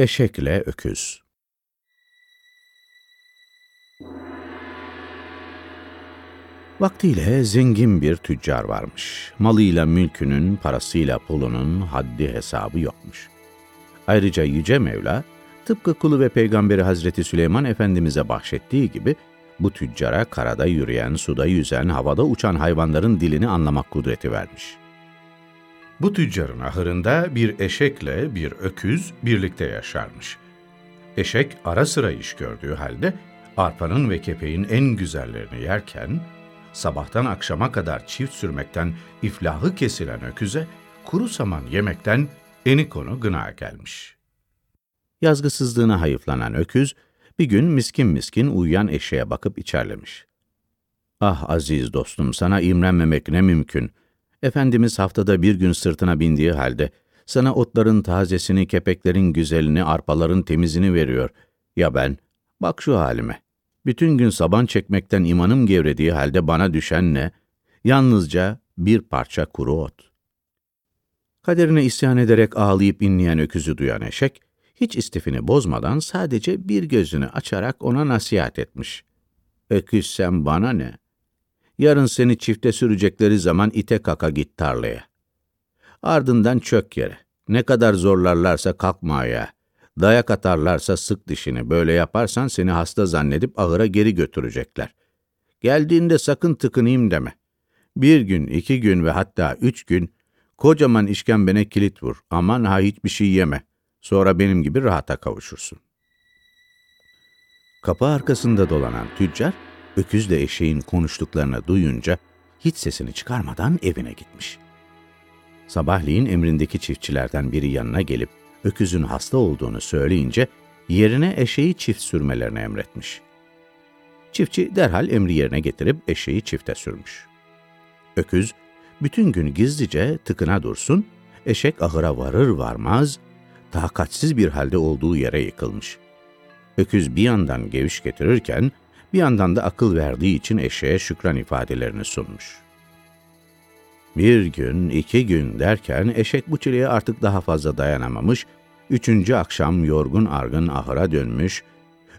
Eşekle Öküz Vaktiyle zengin bir tüccar varmış. Malıyla mülkünün, parasıyla pulunun haddi hesabı yokmuş. Ayrıca Yüce Mevla, tıpkı kulu ve peygamberi Hazreti Süleyman Efendimiz'e bahşettiği gibi, bu tüccara karada yürüyen, suda yüzen, havada uçan hayvanların dilini anlamak kudreti vermiş. Bu tüccarın ahırında bir eşekle bir öküz birlikte yaşarmış. Eşek ara sıra iş gördüğü halde arpanın ve kepeğin en güzellerini yerken, sabahtan akşama kadar çift sürmekten iflahı kesilen öküze, kuru saman yemekten eni konu gına gelmiş. Yazgısızlığına hayıflanan öküz, bir gün miskin miskin uyuyan eşeğe bakıp içerlemiş. Ah aziz dostum, sana imrenmemek ne mümkün. Efendimiz haftada bir gün sırtına bindiği halde, sana otların tazesini, kepeklerin güzelini, arpaların temizini veriyor. Ya ben? Bak şu halime. Bütün gün saban çekmekten imanım gevrediği halde bana düşen ne? Yalnızca bir parça kuru ot. Kaderine isyan ederek ağlayıp inleyen öküzü duyan eşek, hiç istifini bozmadan sadece bir gözünü açarak ona nasihat etmiş. Öküz sen bana ne? Yarın seni çifte sürecekleri zaman ite kaka git tarlaya. Ardından çök yere. Ne kadar zorlarlarsa kalkma ayağa. Dayak atarlarsa sık dişini. Böyle yaparsan seni hasta zannedip ahıra geri götürecekler. Geldiğinde sakın tıkınayım deme. Bir gün, iki gün ve hatta üç gün kocaman işkembene kilit vur. Aman ha hiçbir şey yeme. Sonra benim gibi rahata kavuşursun. Kapı arkasında dolanan tüccar, öküzle eşeğin konuştuklarını duyunca hiç sesini çıkarmadan evine gitmiş. Sabahleyin emrindeki çiftçilerden biri yanına gelip öküzün hasta olduğunu söyleyince yerine eşeği çift sürmelerini emretmiş. Çiftçi derhal emri yerine getirip eşeği çifte sürmüş. Öküz bütün gün gizlice tıkına dursun, eşek ahıra varır varmaz takatsiz bir halde olduğu yere yıkılmış. Öküz bir yandan geviş getirirken, bir yandan da akıl verdiği için eşeğe şükran ifadelerini sunmuş. Bir gün, iki gün derken eşek bu çileye artık daha fazla dayanamamış, üçüncü akşam yorgun argın ahıra dönmüş,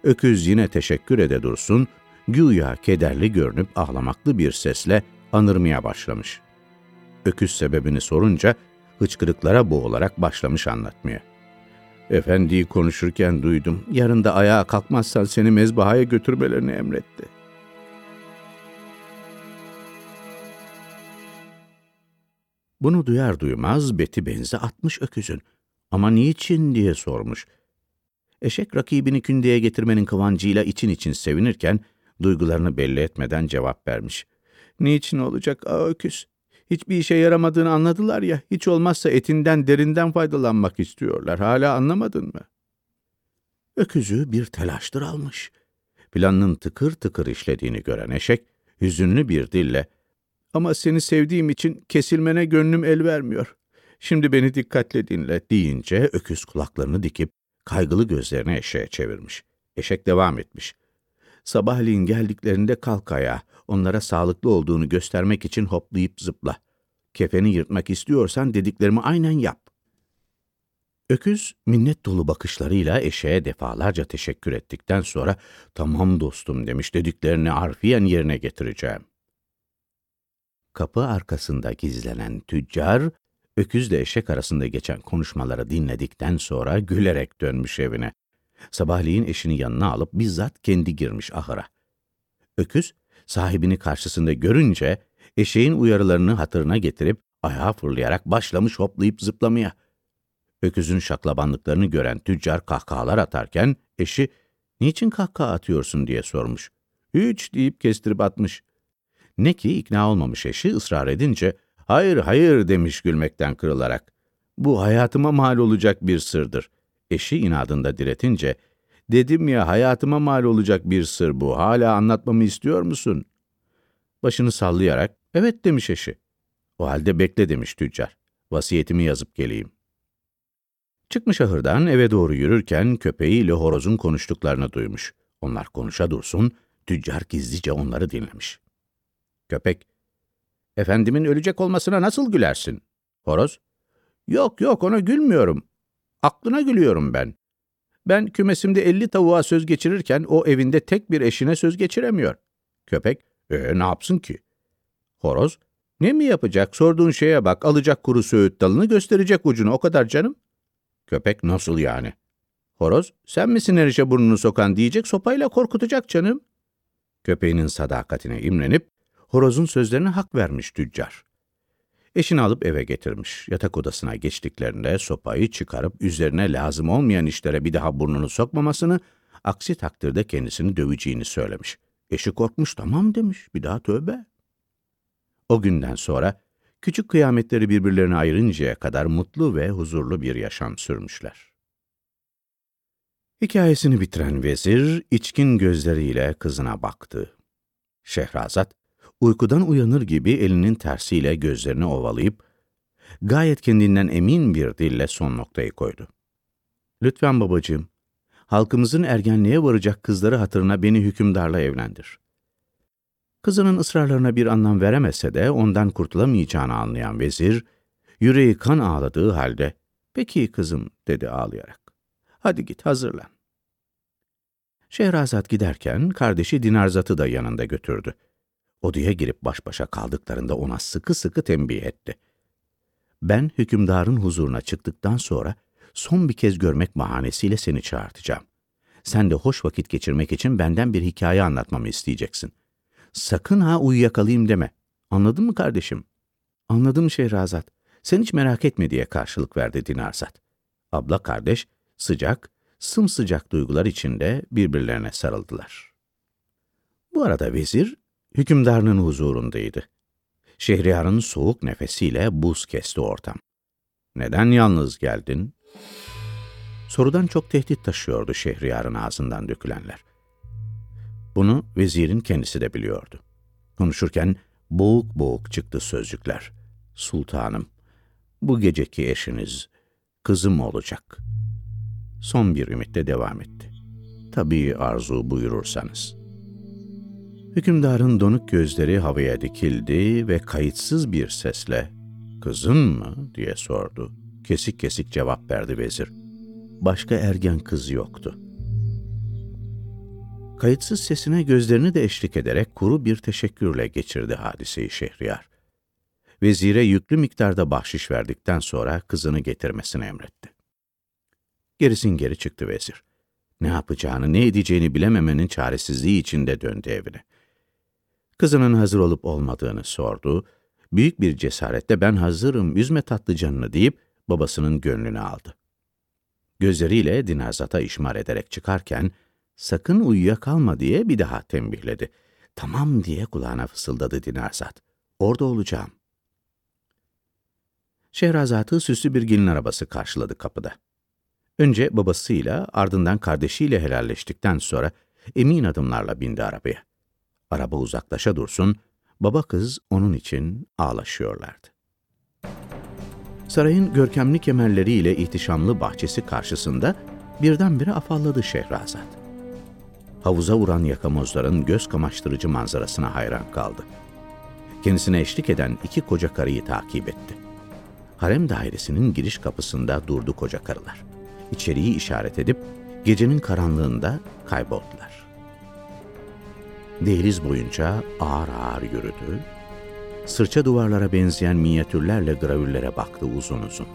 öküz yine teşekkür ede dursun, güya kederli görünüp ağlamaklı bir sesle anırmaya başlamış. Öküz sebebini sorunca hıçkırıklara boğularak başlamış anlatmaya. Efendiyi konuşurken duydum. Yarın da ayağa kalkmazsan seni mezbahaya götürmelerini emretti. Bunu duyar duymaz beti benzi atmış öküzün. Ama niçin diye sormuş. Eşek rakibini kündeye getirmenin kıvancıyla için için sevinirken duygularını belli etmeden cevap vermiş. Niçin olacak aa öküz? Hiçbir işe yaramadığını anladılar ya, hiç olmazsa etinden derinden faydalanmak istiyorlar. Hala anlamadın mı? Öküzü bir telaştır almış. Planının tıkır tıkır işlediğini gören eşek, hüzünlü bir dille, ''Ama seni sevdiğim için kesilmene gönlüm el vermiyor. Şimdi beni dikkatle dinle.'' deyince öküz kulaklarını dikip kaygılı gözlerini eşeğe çevirmiş. Eşek devam etmiş. Sabahleyin geldiklerinde kalk ayağa, onlara sağlıklı olduğunu göstermek için hoplayıp zıpla. Kefeni yırtmak istiyorsan dediklerimi aynen yap. Öküz, minnet dolu bakışlarıyla eşeğe defalarca teşekkür ettikten sonra, tamam dostum demiş dediklerini harfiyen yerine getireceğim. Kapı arkasında gizlenen tüccar, öküzle eşek arasında geçen konuşmaları dinledikten sonra gülerek dönmüş evine. Sabahleyin eşini yanına alıp bizzat kendi girmiş ahıra. Öküz, sahibini karşısında görünce eşeğin uyarılarını hatırına getirip ayağa fırlayarak başlamış hoplayıp zıplamaya. Öküzün şaklabanlıklarını gören tüccar kahkahalar atarken eşi ''Niçin kahkaha atıyorsun?'' diye sormuş. ''Hiç'' deyip kestirip atmış. Ne ki ikna olmamış eşi ısrar edince ''Hayır, hayır'' demiş gülmekten kırılarak. ''Bu hayatıma mal olacak bir sırdır.'' Eşi inadında diretince ''Dedim ya hayatıma mal olacak bir sır bu, hala anlatmamı istiyor musun?'' Başını sallayarak Evet demiş eşi. O halde bekle demiş tüccar. Vasiyetimi yazıp geleyim. Çıkmış ahırdan eve doğru yürürken köpeğiyle horozun konuştuklarını duymuş. Onlar konuşa dursun, tüccar gizlice onları dinlemiş. Köpek, efendimin ölecek olmasına nasıl gülersin? Horoz, yok yok ona gülmüyorum. Aklına gülüyorum ben. Ben kümesimde elli tavuğa söz geçirirken o evinde tek bir eşine söz geçiremiyor. Köpek, e ne yapsın ki? Horoz, ne mi yapacak? Sorduğun şeye bak, alacak kuru söğüt dalını gösterecek ucunu, o kadar canım. Köpek, nasıl yani? Horoz, sen misin her işe burnunu sokan diyecek, sopayla korkutacak canım. Köpeğinin sadakatine imrenip, horozun sözlerine hak vermiş tüccar. Eşini alıp eve getirmiş. Yatak odasına geçtiklerinde sopayı çıkarıp üzerine lazım olmayan işlere bir daha burnunu sokmamasını, aksi takdirde kendisini döveceğini söylemiş. Eşi korkmuş, tamam demiş, bir daha tövbe. O günden sonra küçük kıyametleri birbirlerine ayırıncaya kadar mutlu ve huzurlu bir yaşam sürmüşler. Hikayesini bitiren vezir içkin gözleriyle kızına baktı. Şehrazat, uykudan uyanır gibi elinin tersiyle gözlerini ovalayıp, gayet kendinden emin bir dille son noktayı koydu. Lütfen babacığım, halkımızın ergenliğe varacak kızları hatırına beni hükümdarla evlendir. Kızının ısrarlarına bir anlam veremese de ondan kurtulamayacağını anlayan vezir, yüreği kan ağladığı halde, ''Peki kızım'' dedi ağlayarak. ''Hadi git hazırlan.'' Şehrazat giderken kardeşi Dinarzat'ı da yanında götürdü. Odaya girip baş başa kaldıklarında ona sıkı sıkı tembih etti. Ben hükümdarın huzuruna çıktıktan sonra son bir kez görmek bahanesiyle seni çağırtacağım. Sen de hoş vakit geçirmek için benden bir hikaye anlatmamı isteyeceksin. Sakın ha uyuyakalayayım deme. Anladın mı kardeşim? Anladım Şehrazat. Sen hiç merak etme diye karşılık verdi Dinarzat. Abla kardeş sıcak, sımsıcak duygular içinde birbirlerine sarıldılar. Bu arada vezir hükümdarının huzurundaydı. Şehriyarın soğuk nefesiyle buz kesti ortam. Neden yalnız geldin? Sorudan çok tehdit taşıyordu Şehriyar'ın ağzından dökülenler. Bunu vezirin kendisi de biliyordu. Konuşurken boğuk boğuk çıktı sözcükler. Sultanım, bu geceki eşiniz kızım olacak. Son bir ümitle devam etti. Tabii arzu buyurursanız. Hükümdarın donuk gözleri havaya dikildi ve kayıtsız bir sesle ''Kızın mı?'' diye sordu. Kesik kesik cevap verdi vezir. Başka ergen kız yoktu. Kayıtsız sesine gözlerini de eşlik ederek kuru bir teşekkürle geçirdi hadiseyi Şehriyar. Vezire yüklü miktarda bahşiş verdikten sonra kızını getirmesini emretti. Gerisin geri çıktı vezir. Ne yapacağını, ne edeceğini bilememenin çaresizliği içinde döndü evine. Kızının hazır olup olmadığını sordu. Büyük bir cesaretle ben hazırım, üzme tatlı canını deyip babasının gönlünü aldı. Gözleriyle Dinazat'a işmar ederek çıkarken, sakın uyuyakalma diye bir daha tembihledi. Tamam diye kulağına fısıldadı Dinarzat. Orada olacağım. Şehrazat'ı süslü bir gelin arabası karşıladı kapıda. Önce babasıyla, ardından kardeşiyle helalleştikten sonra emin adımlarla bindi arabaya. Araba uzaklaşa dursun, baba kız onun için ağlaşıyorlardı. Sarayın görkemli kemerleriyle ihtişamlı bahçesi karşısında birdenbire afalladı Şehrazat. Havuza vuran yakamozların göz kamaştırıcı manzarasına hayran kaldı. Kendisine eşlik eden iki koca karıyı takip etti. Harem dairesinin giriş kapısında durdu koca karılar. İçeriği işaret edip gecenin karanlığında kayboldular. Dehliz boyunca ağır ağır yürüdü, sırça duvarlara benzeyen minyatürlerle gravürlere baktı uzun uzun.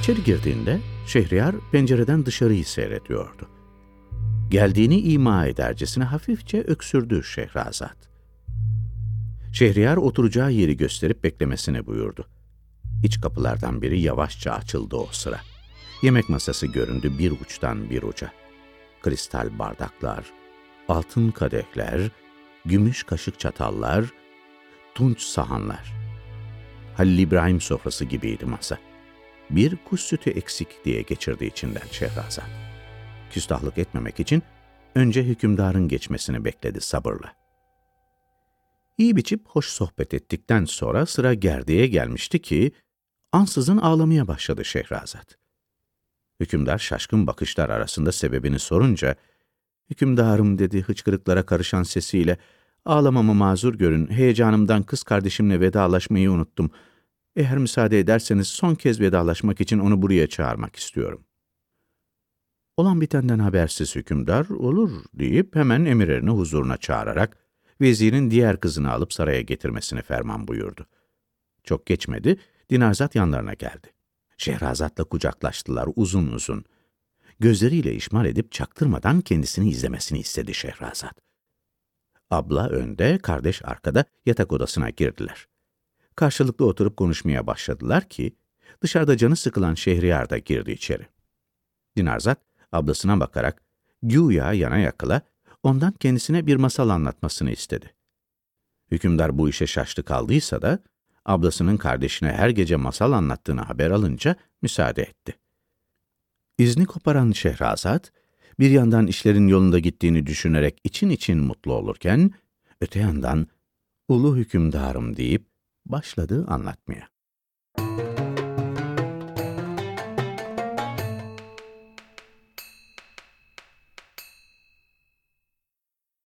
İçeri girdiğinde Şehriyar pencereden dışarıyı seyrediyordu. Geldiğini ima edercesine hafifçe öksürdü Şehrazat. Şehriyar oturacağı yeri gösterip beklemesini buyurdu. İç kapılardan biri yavaşça açıldı o sıra. Yemek masası göründü bir uçtan bir uca. Kristal bardaklar, altın kadehler, gümüş kaşık çatallar, tunç sahanlar. Halil İbrahim sofrası gibiydi masa. Bir kuş sütü eksik diye geçirdi içinden Şehrazat. Küstahlık etmemek için önce hükümdarın geçmesini bekledi sabırla. İyi biçip hoş sohbet ettikten sonra sıra gerdiğe gelmişti ki, ansızın ağlamaya başladı Şehrazat. Hükümdar şaşkın bakışlar arasında sebebini sorunca, Hükümdarım dedi hıçkırıklara karışan sesiyle, ağlamamı mazur görün, heyecanımdan kız kardeşimle vedalaşmayı unuttum. Eğer müsaade ederseniz son kez vedalaşmak için onu buraya çağırmak istiyorum. Olan bitenden habersiz hükümdar olur deyip hemen emirlerini huzuruna çağırarak vezirin diğer kızını alıp saraya getirmesini ferman buyurdu. Çok geçmedi, Dinarzat yanlarına geldi. Şehrazat'la kucaklaştılar uzun uzun. Gözleriyle işmal edip çaktırmadan kendisini izlemesini istedi Şehrazat. Abla önde, kardeş arkada yatak odasına girdiler. Karşılıklı oturup konuşmaya başladılar ki, dışarıda canı sıkılan Şehriyar da girdi içeri. Dinarzat, ablasına bakarak, güya yana yakıla, ondan kendisine bir masal anlatmasını istedi. Hükümdar bu işe şaştı kaldıysa da, ablasının kardeşine her gece masal anlattığını haber alınca müsaade etti. İzni koparan Şehrazat, bir yandan işlerin yolunda gittiğini düşünerek için için mutlu olurken, öte yandan, ulu hükümdarım deyip başladı anlatmaya.